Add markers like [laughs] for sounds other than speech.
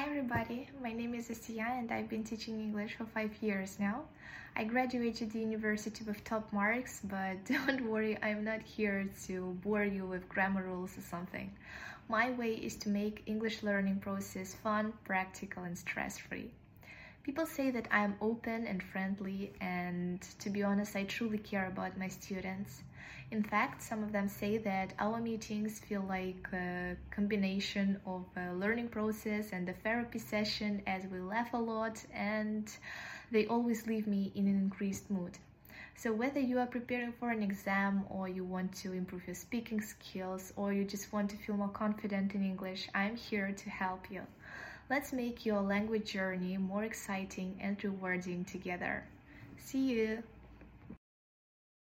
Hi everybody, my name is Asiya and I've been teaching English for five years now. I graduated the university with top marks, but [laughs] don't worry, I'm not here to bore you with grammar rules or something. My way is to make English learning process fun, practical and stress-free. People say that I am open and friendly, and to be honest, I truly care about my students. In fact, some of them say that our meetings feel like a combination of a learning process and a therapy session as we laugh a lot and they always leave me in an increased mood. So whether you are preparing for an exam or you want to improve your speaking skills or you just want to feel more confident in English, I'm here to help you. Let's make your language journey more exciting and rewarding together. See you!